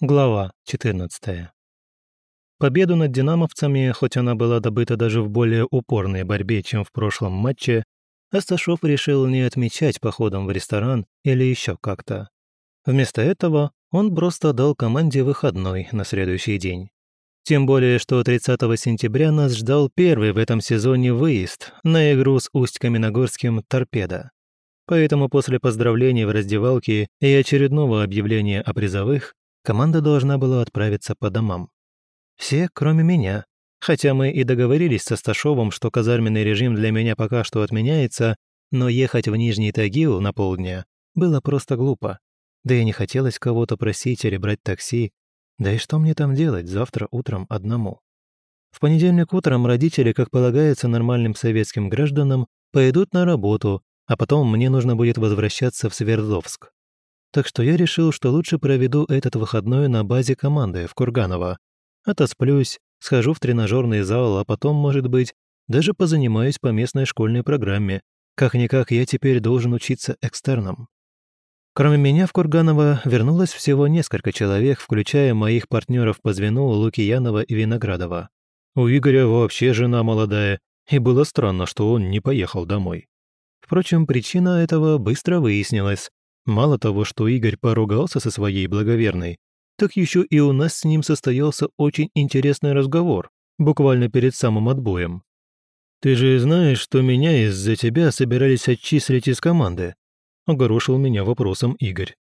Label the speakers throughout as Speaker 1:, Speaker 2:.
Speaker 1: Глава 14. Победу над «Динамовцами», хоть она была добыта даже в более упорной борьбе, чем в прошлом матче, Асташов решил не отмечать походом в ресторан или еще как-то. Вместо этого он просто дал команде выходной на следующий день. Тем более, что 30 сентября нас ждал первый в этом сезоне выезд на игру с Усть-Каменогорским «Торпедо». Поэтому после поздравлений в раздевалке и очередного объявления о призовых команда должна была отправиться по домам. Все, кроме меня. Хотя мы и договорились со Сташовым, что казарменный режим для меня пока что отменяется, но ехать в Нижний Тагил на полдня было просто глупо. Да и не хотелось кого-то просить или брать такси. Да и что мне там делать завтра утром одному? В понедельник утром родители, как полагается нормальным советским гражданам, пойдут на работу, а потом мне нужно будет возвращаться в Свердловск. Так что я решил, что лучше проведу этот выходной на базе команды в Курганово, Отосплюсь, схожу в тренажерный зал, а потом, может быть, даже позанимаюсь по местной школьной программе. Как-никак я теперь должен учиться экстерном. Кроме меня в Курганово вернулось всего несколько человек, включая моих партнеров по звену Лукиянова и Виноградова. У Игоря вообще жена молодая, и было странно, что он не поехал домой. Впрочем, причина этого быстро выяснилась. Мало того, что Игорь поругался со своей благоверной, так еще и у нас с ним состоялся очень интересный разговор, буквально перед самым отбоем. «Ты же знаешь, что меня из-за тебя собирались отчислить из команды?» — огорошил меня вопросом Игорь.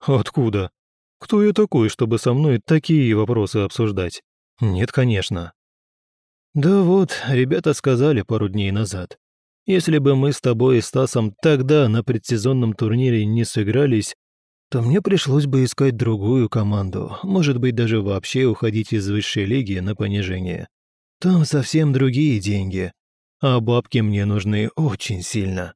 Speaker 1: «Откуда? Кто я такой, чтобы со мной такие вопросы обсуждать? Нет, конечно». «Да вот, ребята сказали пару дней назад. Если бы мы с тобой и Стасом тогда на предсезонном турнире не сыгрались, то мне пришлось бы искать другую команду, может быть, даже вообще уходить из высшей лиги на понижение. Там совсем другие деньги, а бабки мне нужны очень сильно.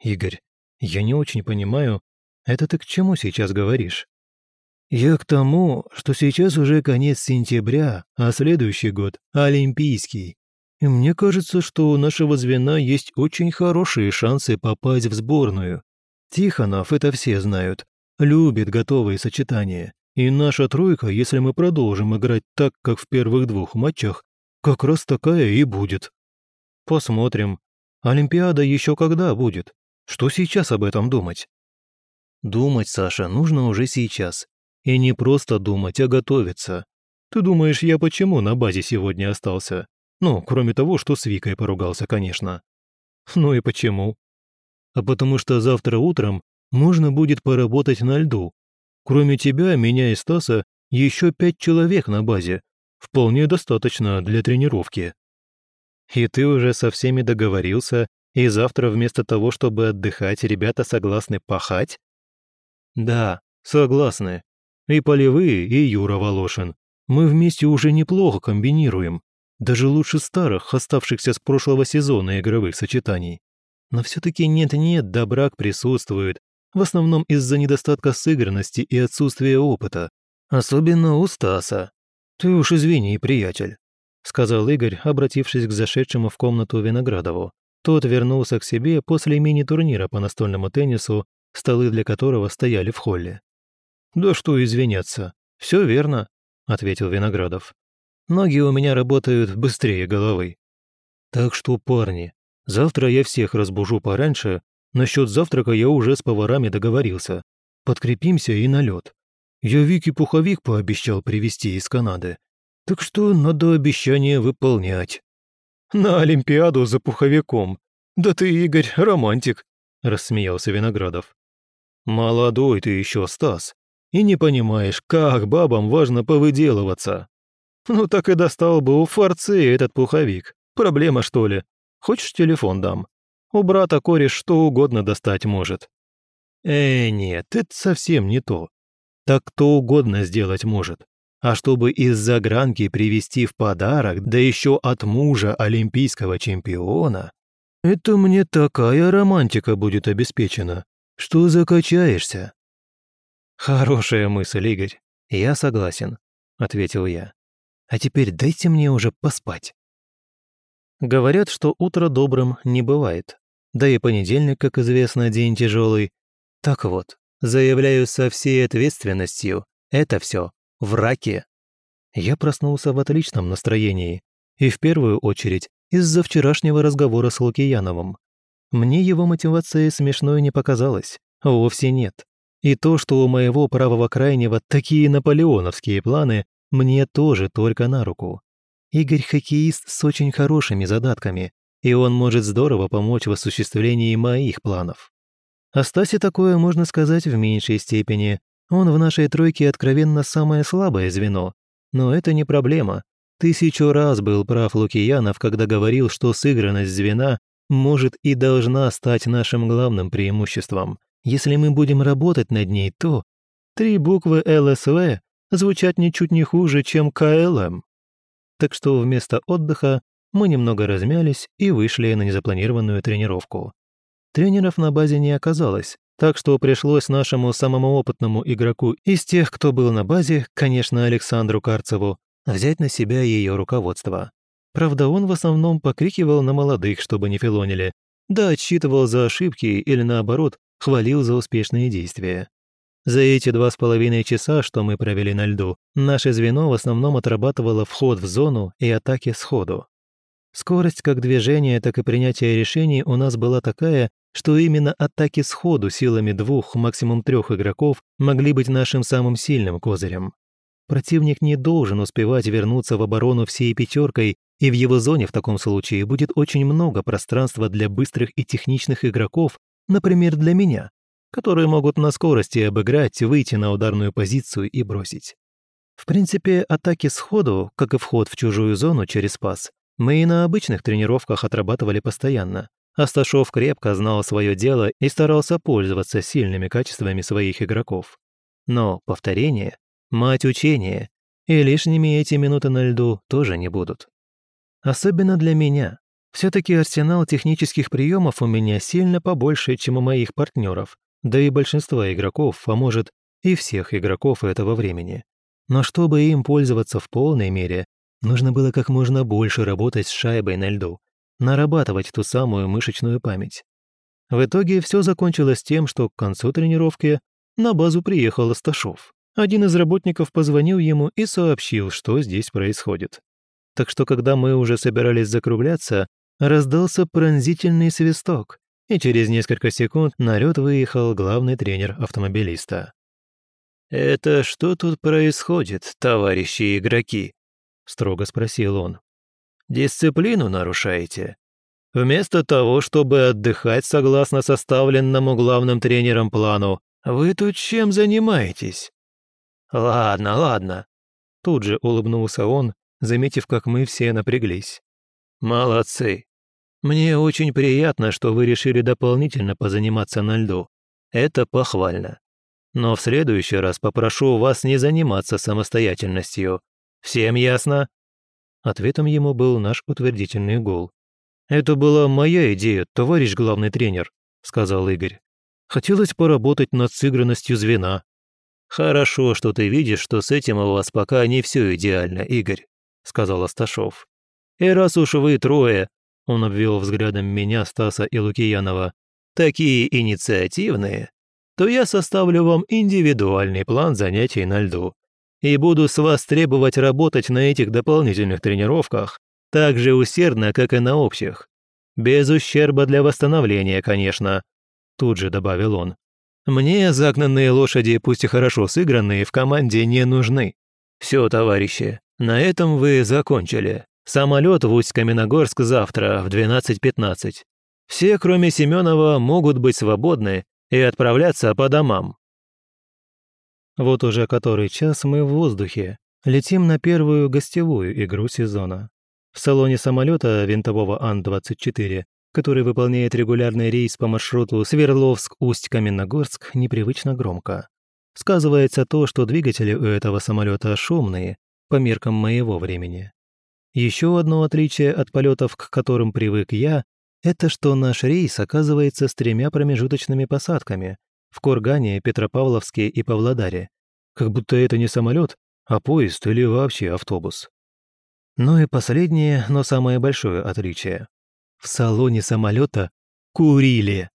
Speaker 1: Игорь, я не очень понимаю, это ты к чему сейчас говоришь? Я к тому, что сейчас уже конец сентября, а следующий год – Олимпийский. И мне кажется, что у нашего звена есть очень хорошие шансы попасть в сборную. Тихонов это все знают, любит готовые сочетания. И наша тройка, если мы продолжим играть так, как в первых двух матчах, как раз такая и будет. Посмотрим. Олимпиада еще когда будет? Что сейчас об этом думать? Думать, Саша, нужно уже сейчас. И не просто думать, а готовиться. Ты думаешь, я почему на базе сегодня остался? Ну, кроме того, что с Викой поругался, конечно. Ну и почему? А потому что завтра утром можно будет поработать на льду. Кроме тебя, меня и Стаса, еще пять человек на базе. Вполне достаточно для тренировки. И ты уже со всеми договорился, и завтра вместо того, чтобы отдыхать, ребята согласны пахать? Да, согласны. И Полевые, и Юра Волошин. Мы вместе уже неплохо комбинируем. Даже лучше старых, оставшихся с прошлого сезона игровых сочетаний. Но все-таки нет-нет, да брак присутствует, в основном из-за недостатка сыгранности и отсутствия опыта. Особенно у Стаса. Ты уж извини, приятель», — сказал Игорь, обратившись к зашедшему в комнату Виноградову. Тот вернулся к себе после мини-турнира по настольному теннису, столы для которого стояли в холле. «Да что извиняться, все верно», — ответил Виноградов. «Ноги у меня работают быстрее головы. Так что, парни, завтра я всех разбужу пораньше Насчет завтрака я уже с поварами договорился. Подкрепимся и на лед. Я Вике пуховик пообещал привезти из Канады. Так что надо обещание выполнять. На Олимпиаду за пуховиком. Да ты, Игорь, романтик, рассмеялся Виноградов. Молодой ты еще, Стас, и не понимаешь, как бабам важно повыделываться. Ну так и достал бы у форцы этот пуховик. Проблема, что ли? Хочешь телефон дам? У брата кореш что угодно достать может. Э, нет, это совсем не то. Так кто угодно сделать может. А чтобы из загранки привезти в подарок, да еще от мужа олимпийского чемпиона, это мне такая романтика будет обеспечена, что закачаешься. Хорошая мысль, Игорь. Я согласен, ответил я. А теперь дайте мне уже поспать. Говорят, что утро добрым не бывает. Да и понедельник, как известно, день тяжелый. Так вот, заявляю со всей ответственностью, Это все в раке. Я проснулся в отличном настроении. И в первую очередь из-за вчерашнего разговора с Лукияновым. Мне его мотивация смешной не показалась. Вовсе нет. И то, что у моего правого крайнего такие наполеоновские планы, мне тоже только на руку. Игорь хоккеист с очень хорошими задатками, и он может здорово помочь в осуществлении моих планов. О Стасе такое можно сказать в меньшей степени. Он в нашей тройке откровенно самое слабое звено. Но это не проблема. Тысячу раз был прав Лукиянов, когда говорил, что сыгранность звена может и должна стать нашим главным преимуществом. Если мы будем работать над ней, то три буквы ЛСВ звучат ничуть не хуже, чем КЛМ. Так что вместо отдыха мы немного размялись и вышли на незапланированную тренировку. Тренеров на базе не оказалось, так что пришлось нашему самому опытному игроку из тех, кто был на базе, конечно, Александру Карцеву, взять на себя ее руководство. Правда, он в основном покрикивал на молодых, чтобы не филонили, да отчитывал за ошибки или, наоборот, хвалил за успешные действия. За эти два с половиной часа, что мы провели на льду, наше звено в основном отрабатывало вход в зону и атаки сходу. Скорость как движения, так и принятия решений у нас была такая, что именно атаки сходу силами двух, максимум трех игроков могли быть нашим самым сильным козырем. Противник не должен успевать вернуться в оборону всей пятеркой, и в его зоне в таком случае будет очень много пространства для быстрых и техничных игроков, например, для меня, которые могут на скорости обыграть, выйти на ударную позицию и бросить. В принципе, атаки сходу, как и вход в чужую зону через пас, мы и на обычных тренировках отрабатывали постоянно. Асташов крепко знал свое дело и старался пользоваться сильными качествами своих игроков. Но повторение – мать учения, и лишними эти минуты на льду тоже не будут. Особенно для меня. все таки арсенал технических приемов у меня сильно побольше, чем у моих партнеров, да и большинства игроков, а может, и всех игроков этого времени. Но чтобы им пользоваться в полной мере, нужно было как можно больше работать с шайбой на льду, нарабатывать ту самую мышечную память. В итоге все закончилось тем, что к концу тренировки на базу приехал Асташов. Один из работников позвонил ему и сообщил, что здесь происходит. Так что, когда мы уже собирались закругляться, раздался пронзительный свисток, и через несколько секунд на лед выехал главный тренер автомобилиста. «Это что тут происходит, товарищи игроки?» — строго спросил он. «Дисциплину нарушаете? Вместо того, чтобы отдыхать согласно составленному главным тренером плану, вы тут чем занимаетесь?» «Ладно, ладно», — тут же улыбнулся он, заметив, как мы все напряглись. «Молодцы. Мне очень приятно, что вы решили дополнительно позаниматься на льду. Это похвально. Но в следующий раз попрошу вас не заниматься самостоятельностью. Всем ясно?» Ответом ему был наш утвердительный гул. «Это была моя идея, товарищ главный тренер», — сказал Игорь. «Хотелось поработать над сыгранностью звена». «Хорошо, что ты видишь, что с этим у вас пока не все идеально, Игорь», — сказал Асташов. «И раз уж вы трое, он обвел взглядом меня, Стаса и Лукиянова. «Такие инициативные, то я составлю вам индивидуальный план занятий на льду и буду с вас требовать работать на этих дополнительных тренировках так же усердно, как и на общих. Без ущерба для восстановления, конечно», тут же добавил он. «Мне загнанные лошади, пусть и хорошо сыгранные, в команде не нужны. Все, товарищи, на этом вы закончили. Самолет в Усть-Каменогорск завтра в 12.15. Все, кроме Семенова, могут быть свободны и отправляться по домам. Вот уже который час мы в воздухе, летим на первую гостевую игру сезона. В салоне самолета винтового Ан-24, который выполняет регулярный рейс по маршруту Свердловск-Усть-Каменогорск, непривычно громко. Сказывается то, что двигатели у этого самолета шумные, по меркам моего времени. Еще одно отличие от полетов, к которым привык я, это что наш рейс оказывается с тремя промежуточными посадками в Кургане, Петропавловске и Павлодаре. Как будто это не самолет, а поезд или вообще автобус. Ну и последнее, но самое большое отличие. В салоне самолета курили.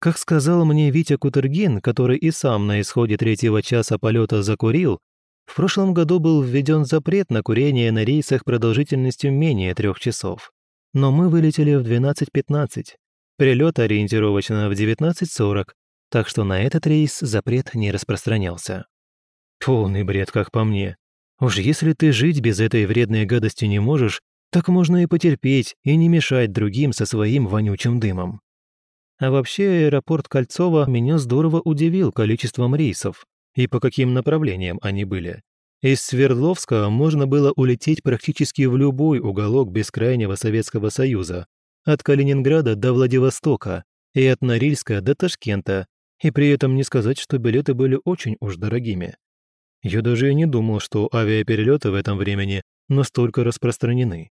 Speaker 1: Как сказал мне Витя Кутергин, который и сам на исходе третьего часа полета закурил, в прошлом году был введен запрет на курение на рейсах продолжительностью менее трех часов. Но мы вылетели в 12.15. Прилет ориентировочно в 19.40, так что на этот рейс запрет не распространялся. Полный бред, как по мне. Уж если ты жить без этой вредной гадости не можешь, так можно и потерпеть, и не мешать другим со своим вонючим дымом. А вообще аэропорт Кольцова меня здорово удивил количеством рейсов и по каким направлениям они были. Из Свердловска можно было улететь практически в любой уголок бескрайнего Советского Союза, от Калининграда до Владивостока и от Норильска до Ташкента, и при этом не сказать, что билеты были очень уж дорогими. Я даже и не думал, что авиаперелеты в этом времени настолько распространены.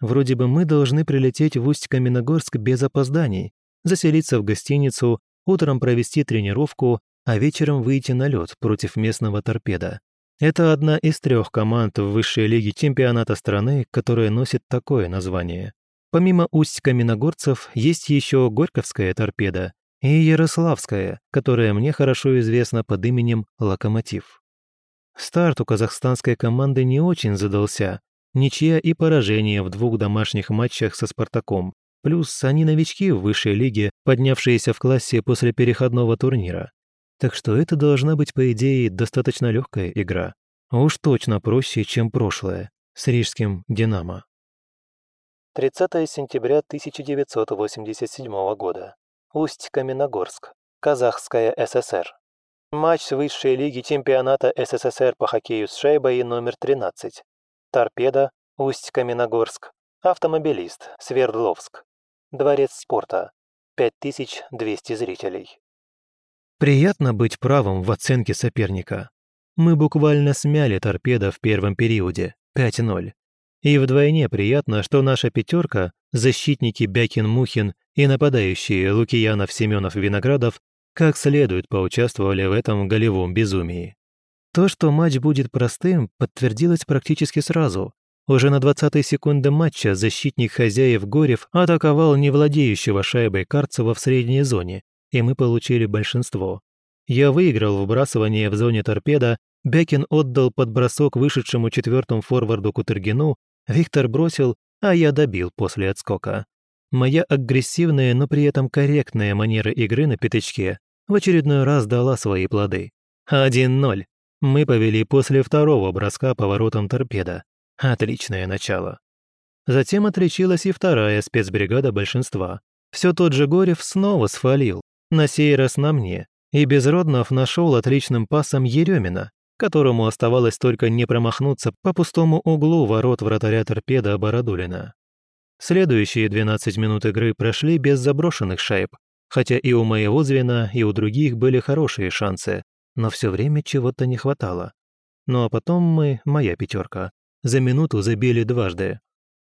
Speaker 1: Вроде бы мы должны прилететь в Усть-Каменогорск без опозданий, заселиться в гостиницу, утром провести тренировку, а вечером выйти на лед против местного торпеда. Это одна из трех команд в высшей лиге чемпионата страны, которая носит такое название. Помимо Усть-Каменогорцев есть еще Горьковская торпеда и Ярославская, которая мне хорошо известна под именем «Локомотив». Старт у казахстанской команды не очень задался. Ничья и поражение в двух домашних матчах со «Спартаком». Плюс они новички в высшей лиге, поднявшиеся в классе после переходного турнира. Так что это должна быть, по идее, достаточно легкая игра. уж точно проще, чем прошлое, с рижским «Динамо».
Speaker 2: 30 сентября 1987 года. Усть-Каменогорск, Казахская ССР. Матч высшей лиги чемпионата СССР по хоккею с шайбой номер 13. Торпеда, Усть-Каменогорск. Автомобилист, Свердловск. Дворец спорта. 5200 зрителей.
Speaker 1: Приятно быть правым в оценке соперника. Мы буквально смяли торпеда в первом периоде, 5-0. И вдвойне приятно, что наша пятерка, защитники Бякин-Мухин и нападающие Лукиянов-Семенов-Виноградов как следует поучаствовали в этом голевом безумии. То, что матч будет простым, подтвердилось практически сразу. Уже на 20-й секунде матча защитник хозяев Горев атаковал невладеющего шайбой Карцева в средней зоне, и мы получили большинство. Я выиграл вбрасывание в зоне торпеда, Бекин отдал под бросок вышедшему четвертому форварду Кутергину, Виктор бросил, а я добил после отскока. Моя агрессивная, но при этом корректная манера игры на пятачке в очередной раз дала свои плоды. 1-0. Мы повели после второго броска поворотом торпеда. Отличное начало. Затем отличилась и вторая спецбригада большинства. Все тот же Горев снова свалил, на сей раз на мне, и Безроднов нашел отличным пасом Еремина, которому оставалось только не промахнуться по пустому углу ворот вратаря торпеда Бородулина. Следующие 12 минут игры прошли без заброшенных шайб, хотя и у моего звена, и у других были хорошие шансы, но все время чего-то не хватало. Ну а потом мы, моя пятерка, за минуту забили дважды.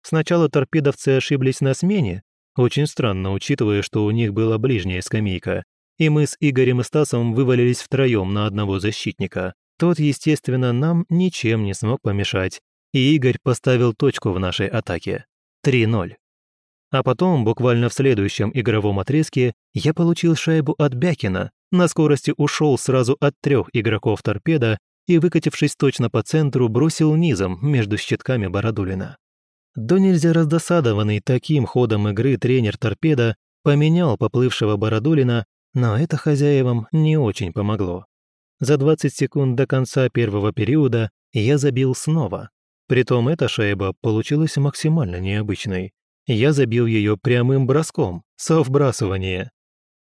Speaker 1: Сначала торпедовцы ошиблись на смене, очень странно, учитывая, что у них была ближняя скамейка, и мы с Игорем и Стасом вывалились втроем на одного защитника. Тот, естественно, нам ничем не смог помешать, и Игорь поставил точку в нашей атаке. 3-0. А потом, буквально в следующем игровом отрезке, я получил шайбу от Бякина, на скорости ушел сразу от трех игроков торпеда и, выкатившись точно по центру, бросил низом между щитками Бородулина. До нельзя раздосадованный таким ходом игры тренер торпеда поменял поплывшего Бородулина, но это хозяевам не очень помогло. За 20 секунд до конца первого периода я забил снова, Притом эта шайба получилась максимально необычной. Я забил ее прямым броском, со вбрасывания.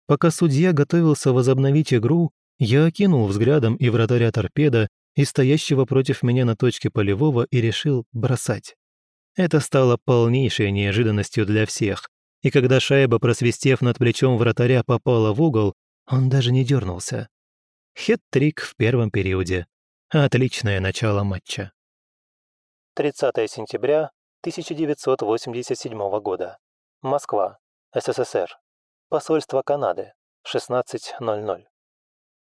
Speaker 1: Пока судья готовился возобновить игру, я окинул взглядом и вратаря торпеда, и стоящего против меня на точке полевого и решил бросать. Это стало полнейшей неожиданностью для всех, и когда шайба, просвистев над плечом вратаря, попала в угол, он даже не дернулся. Хет-трик в первом периоде. Отличное начало матча.
Speaker 2: 30 сентября 1987 года. Москва, СССР. Посольство Канады. 16.00.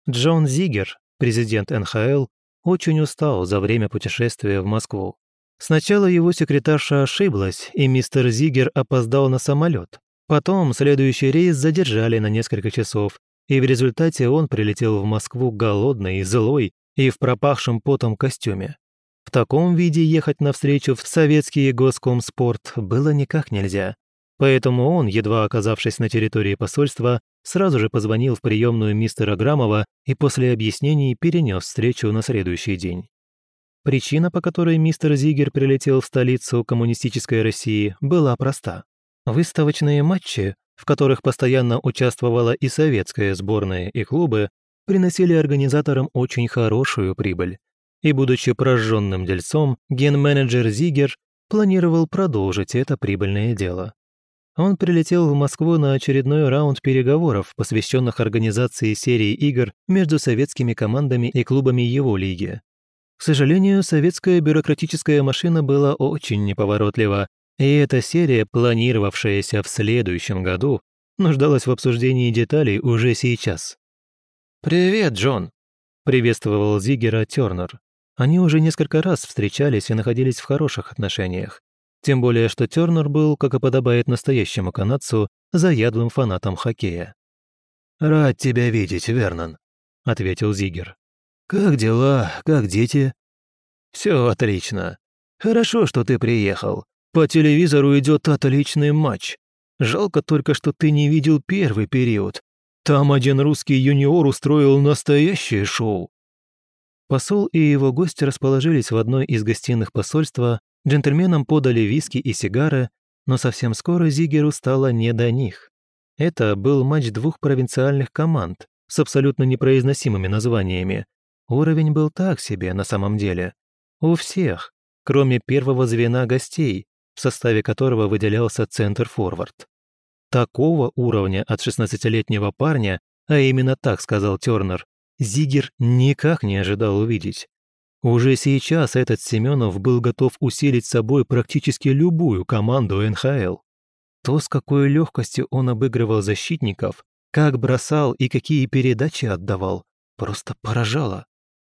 Speaker 1: Джон Зигер, президент НХЛ, очень устал за время путешествия в Москву. Сначала его секретарша ошиблась, и мистер Зигер опоздал на самолет, Потом следующий рейс задержали на несколько часов, и в результате он прилетел в Москву голодный, злой и в пропахшем потом костюме. В таком виде ехать навстречу в советский госкомспорт было никак нельзя. Поэтому он, едва оказавшись на территории посольства, сразу же позвонил в приемную мистера Грамова и после объяснений перенес встречу на следующий день. Причина, по которой мистер Зигер прилетел в столицу коммунистической России, была проста. Выставочные матчи, в которых постоянно участвовала и советская сборная, и клубы, приносили организаторам очень хорошую прибыль. И будучи прожженным дельцом, ген-менеджер Зигер планировал продолжить это прибыльное дело. Он прилетел в Москву на очередной раунд переговоров, посвященных организации серии игр между советскими командами и клубами его лиги. К сожалению, советская бюрократическая машина была очень неповоротлива, и эта серия, планировавшаяся в следующем году, нуждалась в обсуждении деталей уже сейчас. «Привет, Джон!» – приветствовал Зигера Тернер. Они уже несколько раз встречались и находились в хороших отношениях. Тем более, что Тернер был, как и подобает настоящему канадцу, заядлым фанатом хоккея. «Рад тебя видеть, Вернон», — ответил Зигер. «Как дела? Как дети?» «Все отлично. Хорошо, что ты приехал. По телевизору идет отличный матч. Жалко только, что ты не видел первый период. Там один русский юниор устроил настоящее шоу. Посол и его гости расположились в одной из гостиных посольства, джентльменам подали виски и сигары, но совсем скоро Зигеру стало не до них. Это был матч двух провинциальных команд с абсолютно непроизносимыми названиями. Уровень был так себе на самом деле. У всех, кроме первого звена гостей, в составе которого выделялся центр-форвард. Такого уровня от 16-летнего парня, а именно так сказал Тернер, Зигер никак не ожидал увидеть. Уже сейчас этот Семенов был готов усилить собой практически любую команду НХЛ. То, с какой легкостью он обыгрывал защитников, как бросал и какие передачи отдавал, просто поражало.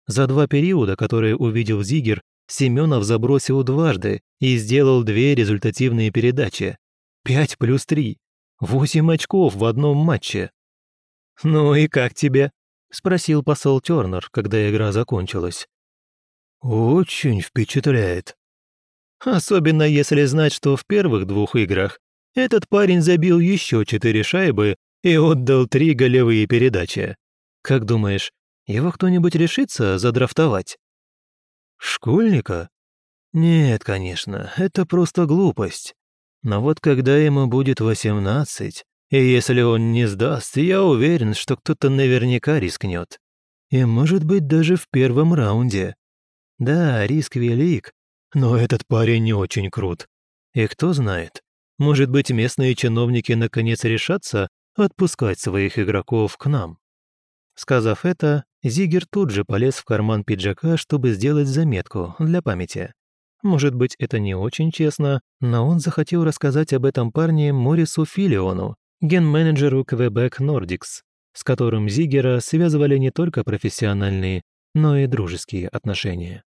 Speaker 1: За два периода, которые увидел Зигер, Семенов забросил дважды и сделал две результативные передачи. Пять плюс три. Восемь очков в одном матче. «Ну и как тебе?» спросил посол Тернер, когда игра закончилась. «Очень впечатляет». «Особенно если знать, что в первых двух играх этот парень забил еще четыре шайбы и отдал три голевые передачи. Как думаешь, его кто-нибудь решится задрафтовать?» «Школьника? Нет, конечно, это просто глупость. Но вот когда ему будет восемнадцать, и если он не сдаст, я уверен, что кто-то наверняка рискнет. И может быть даже в первом раунде. Да, риск велик, но этот парень не очень крут. И кто знает, может быть местные чиновники наконец решатся отпускать своих игроков к нам. Сказав это, Зигер тут же полез в карман пиджака, чтобы сделать заметку для памяти. Может быть, это не очень честно, но он захотел рассказать об этом парне Морису Филиону, ген-менеджеру Quebec Nordics, с которым Зигера связывали не только профессиональные, но и дружеские отношения.